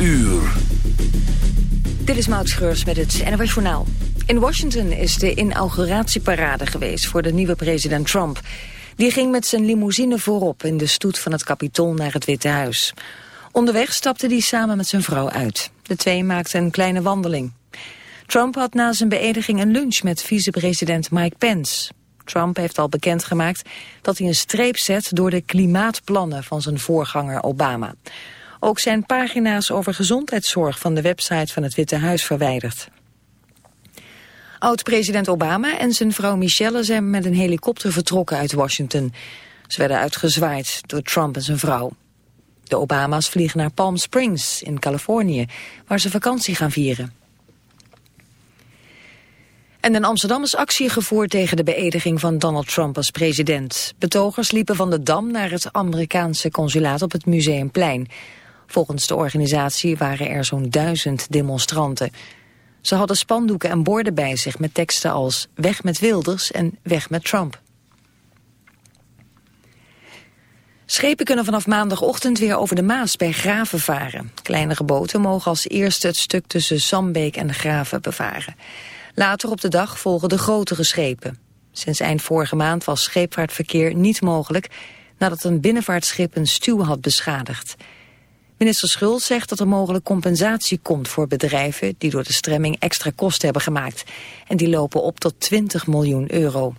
uur. Dit is Maud Schreurs met het NWS Journaal. In Washington is de inauguratieparade geweest voor de nieuwe president Trump. Die ging met zijn limousine voorop in de stoet van het Capitool naar het Witte Huis. Onderweg stapte hij samen met zijn vrouw uit. De twee maakten een kleine wandeling. Trump had na zijn beëdiging een lunch met vicepresident Mike Pence. Trump heeft al bekendgemaakt dat hij een streep zet door de klimaatplannen van zijn voorganger Obama. Ook zijn pagina's over gezondheidszorg van de website van het Witte Huis verwijderd. Oud-president Obama en zijn vrouw Michelle zijn met een helikopter vertrokken uit Washington. Ze werden uitgezwaaid door Trump en zijn vrouw. De Obama's vliegen naar Palm Springs in Californië, waar ze vakantie gaan vieren. En in Amsterdam is actie gevoerd tegen de beëdiging van Donald Trump als president. Betogers liepen van de Dam naar het Amerikaanse consulaat op het Museumplein. Volgens de organisatie waren er zo'n duizend demonstranten. Ze hadden spandoeken en borden bij zich met teksten als weg met Wilders en weg met Trump. Schepen kunnen vanaf maandagochtend weer over de Maas bij Graven varen. Kleinere boten mogen als eerste het stuk tussen Sambeek en Graven bevaren. Later op de dag volgen de grotere schepen. Sinds eind vorige maand was scheepvaartverkeer niet mogelijk... nadat een binnenvaartschip een stuw had beschadigd. Minister Schulz zegt dat er mogelijk compensatie komt voor bedrijven... die door de stremming extra kosten hebben gemaakt. En die lopen op tot 20 miljoen euro.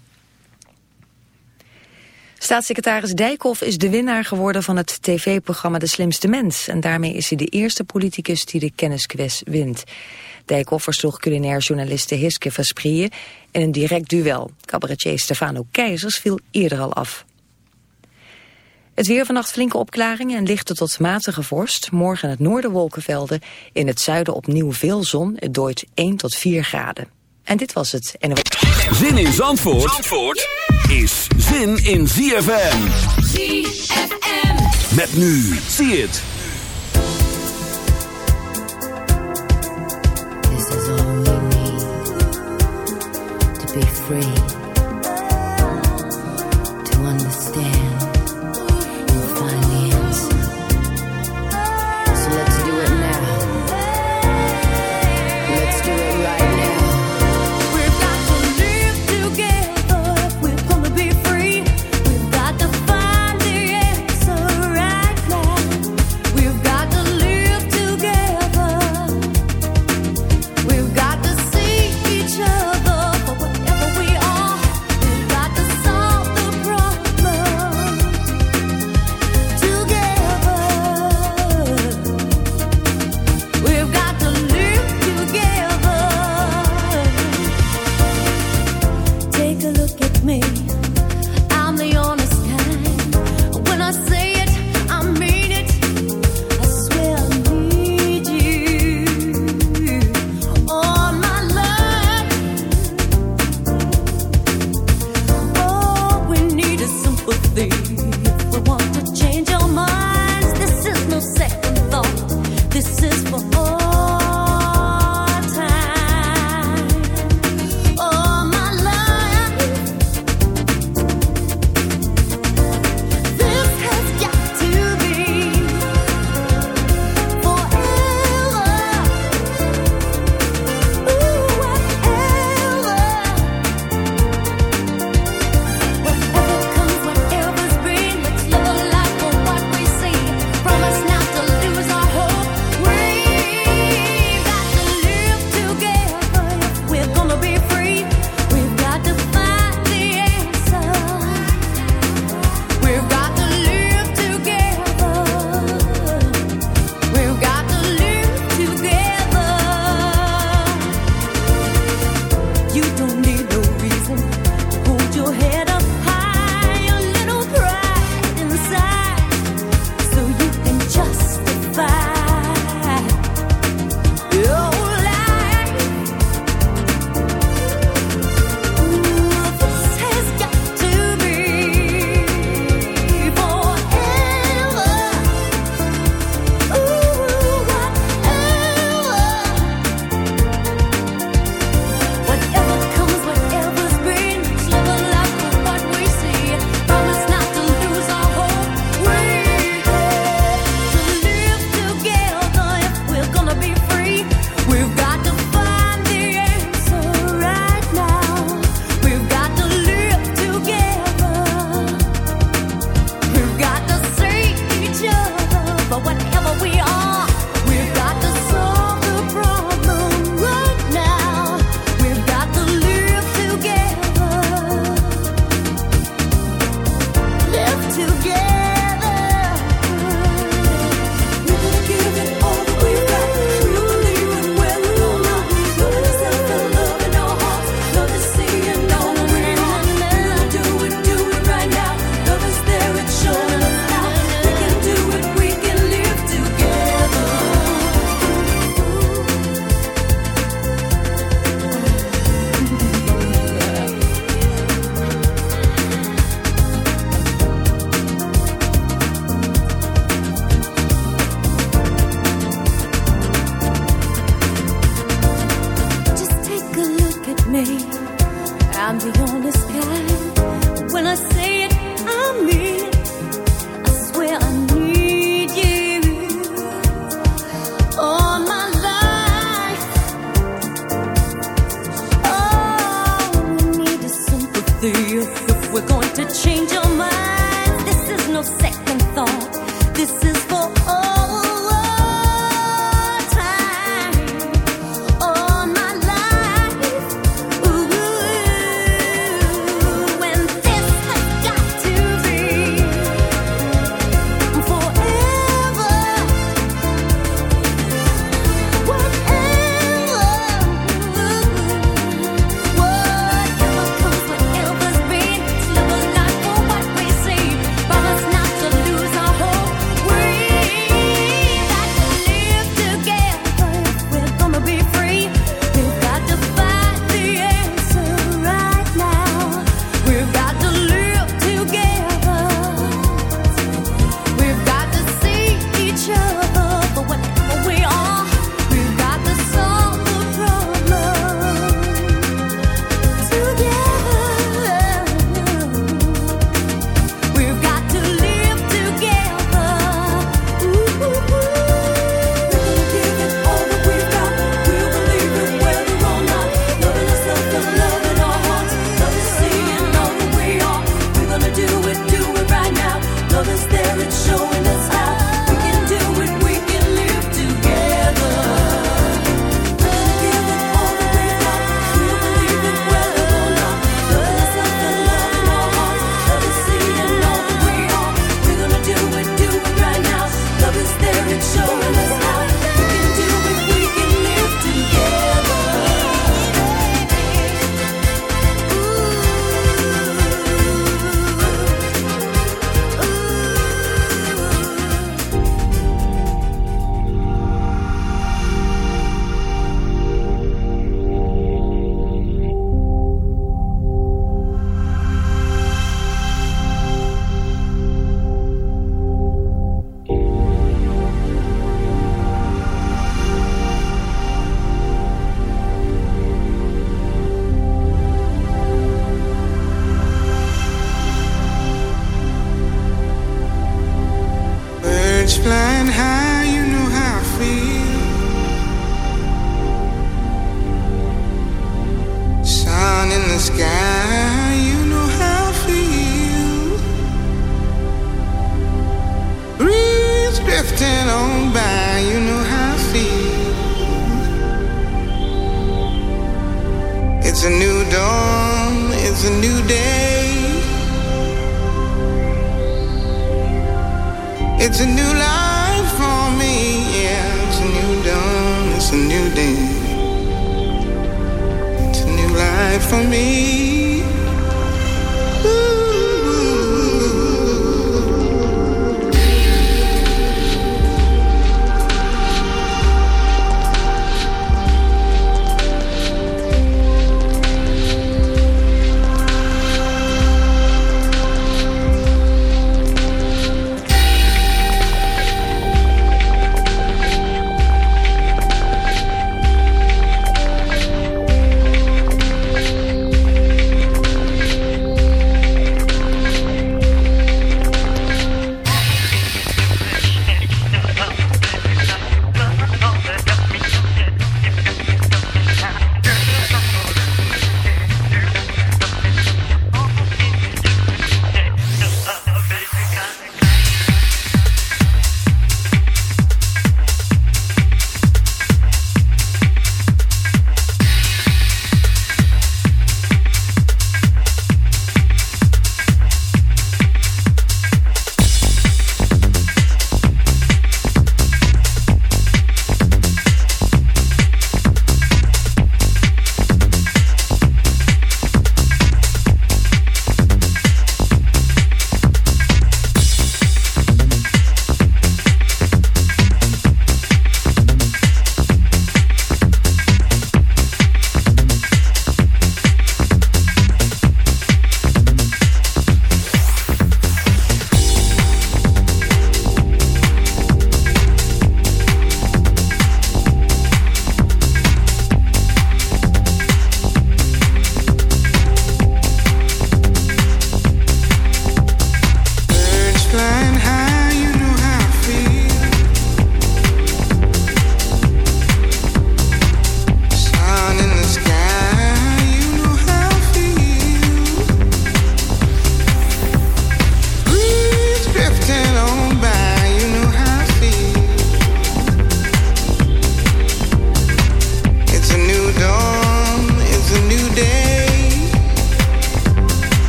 Staatssecretaris Dijkhoff is de winnaar geworden van het tv-programma De Slimste Mens. En daarmee is hij de eerste politicus die de kennisquiz wint. Dijkhoff versloeg culinair journaliste Hiske Versprieën in een direct duel. Cabaretier Stefano Keizers viel eerder al af. Het weer vannacht flinke opklaringen en lichte tot matige vorst. Morgen in het noorden wolkenvelden. In het zuiden opnieuw veel zon. Het dooit 1 tot 4 graden. En dit was het. Zin in Zandvoort, Zandvoort is zin in ZFM. ZFM. Met nu. Zie het. This is all we need to be free,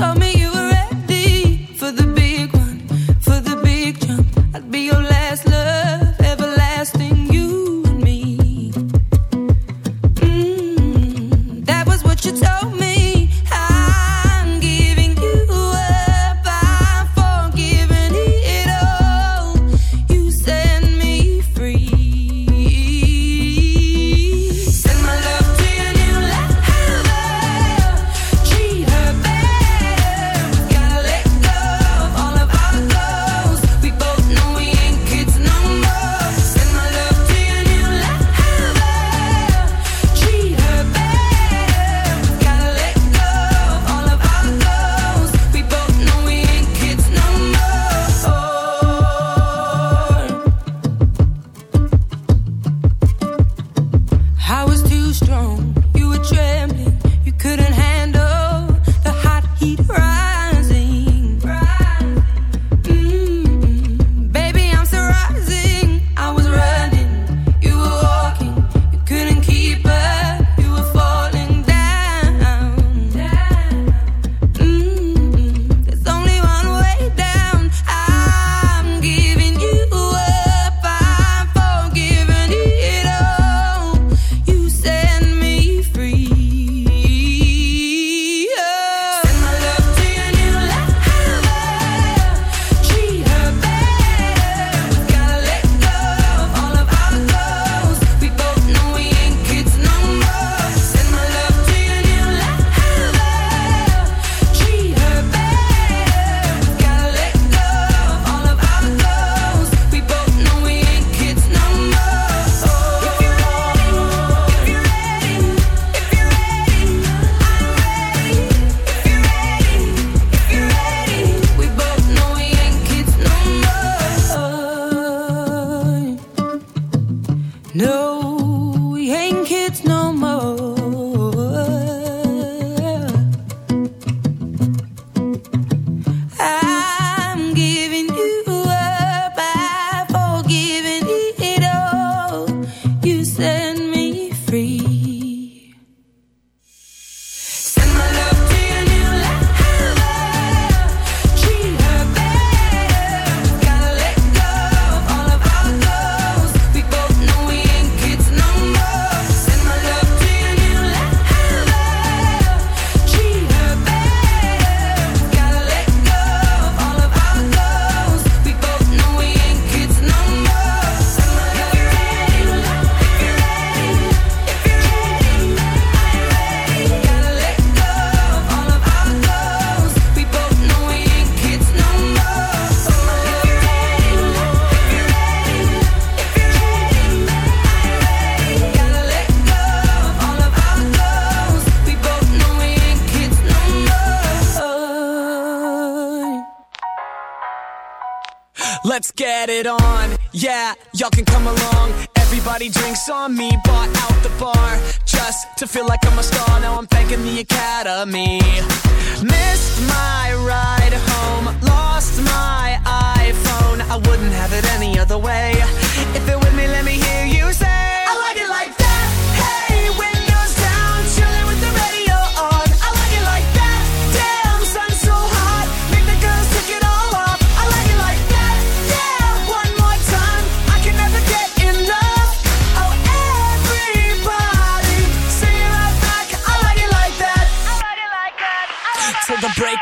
Tell me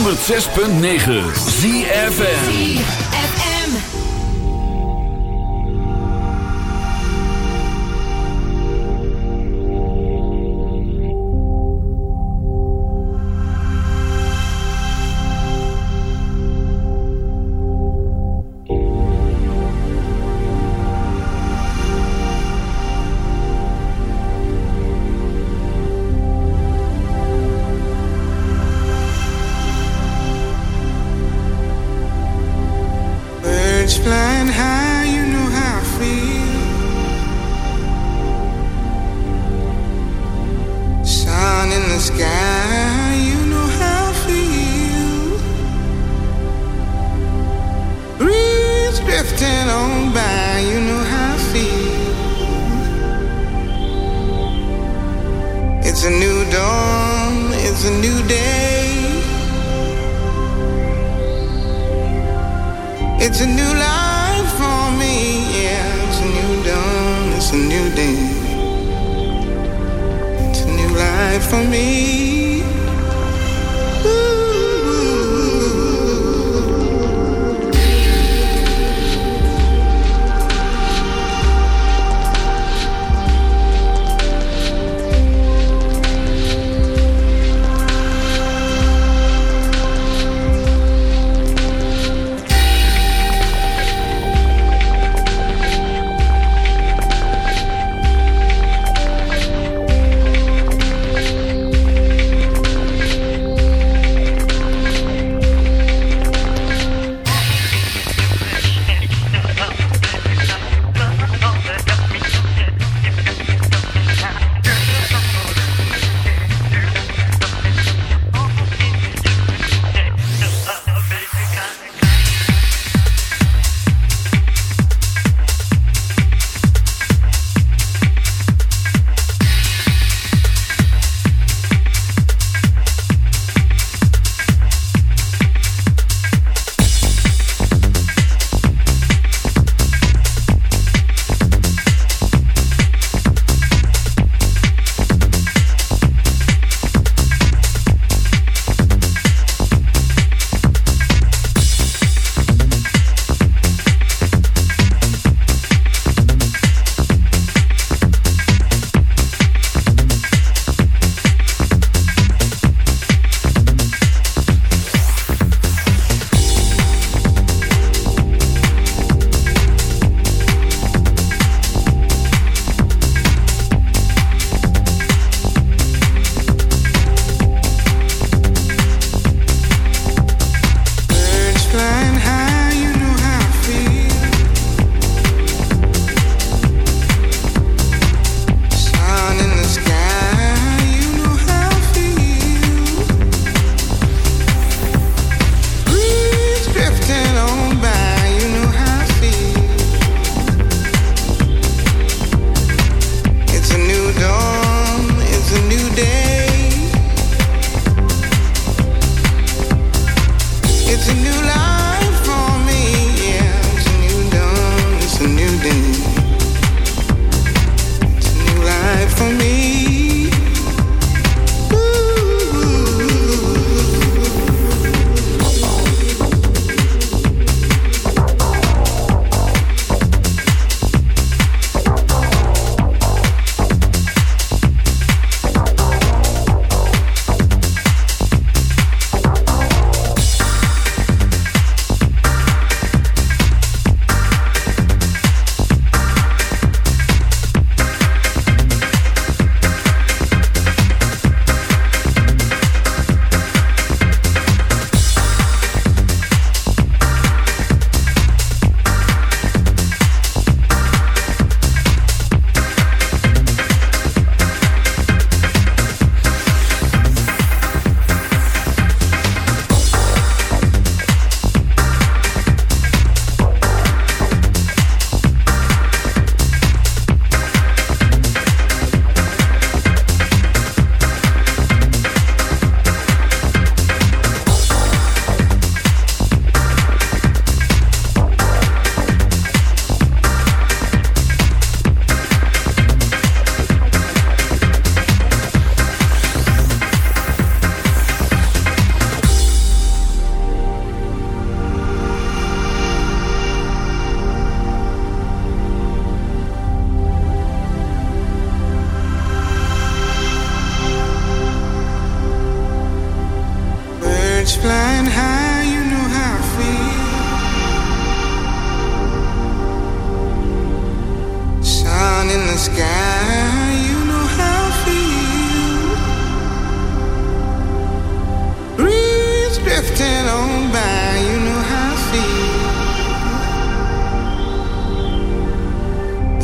106.9 ZFM.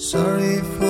Sorry for